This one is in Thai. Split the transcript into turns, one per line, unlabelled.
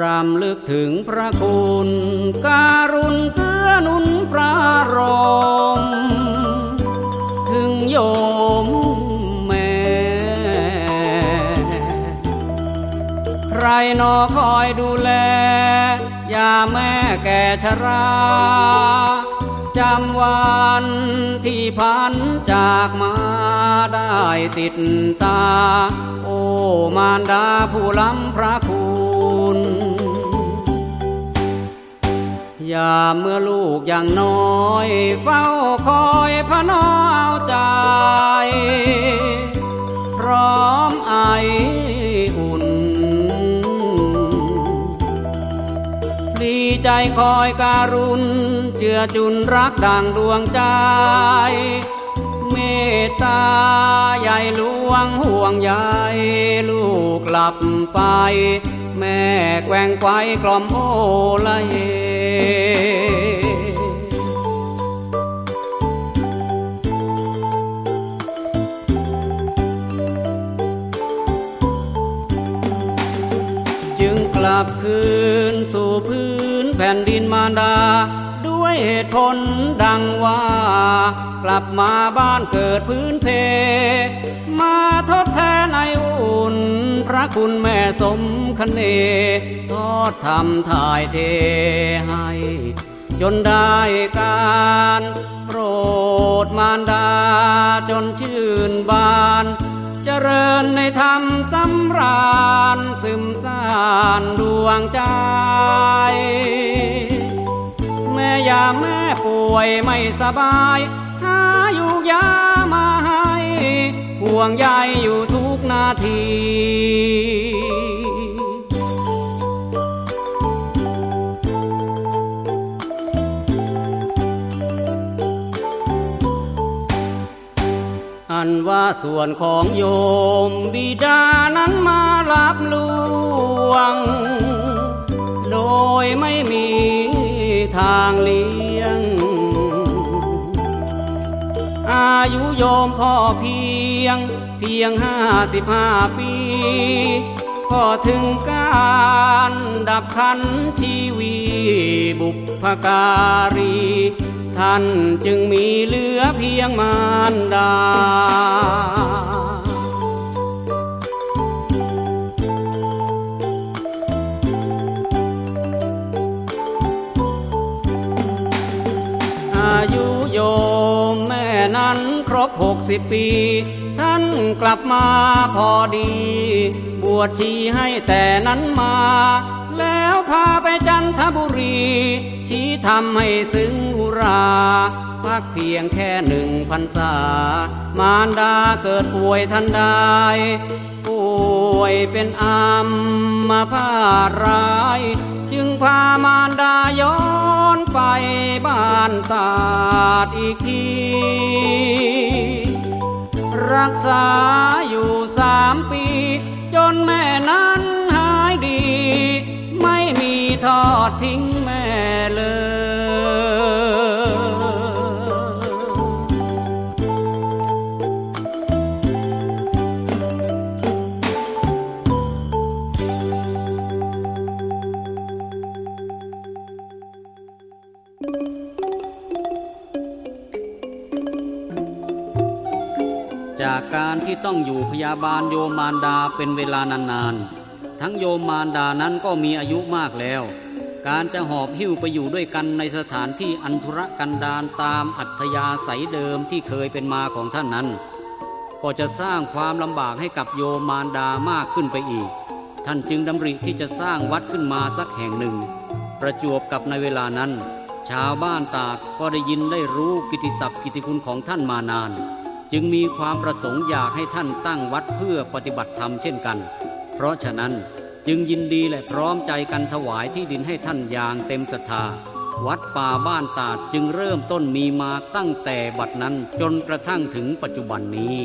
รำลึกถึงพระคุณการุณเกื้อนุนพระรมถึงโยมแม่ ใครนอคอยดูแล ยาแม่แก่ชราจำวันที่พันจากมาได้ติดตา โอ้มารดาผู้ล้ำพระคุณ ยามเมื่อลูกย่างน้อย เฝ้าคอยพระนอเอาใจ พร้อมไออุ่น ดีใจคอยการุณเจือจุนรักดังดวงใจ เมตตาใหญ่หลวงห่วงใยลูกหลับไป แม่แกว่งไกวกล่อมโอละเยจึงกลับคืนสู่พื้นแผ่นดินมารดา ด้วยเหตุผลดังว่า กลับมาบ้านเกิดพื้นเพ คุณแม่สมคเนทอดทำถ่ายเทให้ จนได้การโปรดมารดาจนชื่นบาน เจริญในธรรมสำราญซึมซ่านดวงใจ แม่ยาแม่ป่วยไม่สบาย หาอยู่ยามาให้ห่วงใยอยู่ทุก นาทีอันว่าส่วนของโยมบิดานั้นมารับลวง โดยไม่มีทางเลี้ ยงอายุโยมพ่อเพียง เพียงห้าสิบห้าปีก็ถึงการดับขันชีวีบุพการี ท่านจึงมีเหลือเพียงมารดาอายุ นั้นครบหกสิบปี ท่านกลับมาพอดี บวชชีให้แต่นั้นมา แล้วพาไปจันทบุรี ชี้ทำให้ซึ้งอุราพักเพียงแค่หนึ่งพรรษามารดาเกิดป่วยทันใดป่วยเป็นอัมมาพาร้าย จึงพามารดาย้อน ไปบ้านตาดอีกที รักษาอยู่สา จากการที่ต้องอยู่พยาบาลโยมารดาเป็นเวลานานๆ ทั้งโยมารดานั้นก็มีอายุมากแล้ว การจะหอบหิ้วไปอยู่ด้วยกันในสถานที่อันธุรกันดารตามอัธยาศัยเดิมที่เคยเป็นมาของท่านนั้น ก็จะสร้างความลำบากให้กับโยมารดามากขึ้นไปอีก ท่านจึงดำริที่จะสร้างวัดขึ้นมาสักแห่งหนึ่ง ประจวบกับในเวลานั้น ชาวบ้านตาดก็ได้ยินได้รู้กิติศัพท์กิติคุณของท่านมานาน จึงมีความประสงค์อยากให้ท่านตั้งวัดเพื่อปฏิบัติธรรมเช่นกัน เพราะฉะนั้นจึงยินดีและพร้อมใจกันถวายที่ดินให้ท่านอย่างเต็มศรัทธา วัดป่าบ้านตาดจึงเริ่มต้นมีมาตั้งแต่บัดนั้นจนกระทั่งถึงปัจจุบันนี้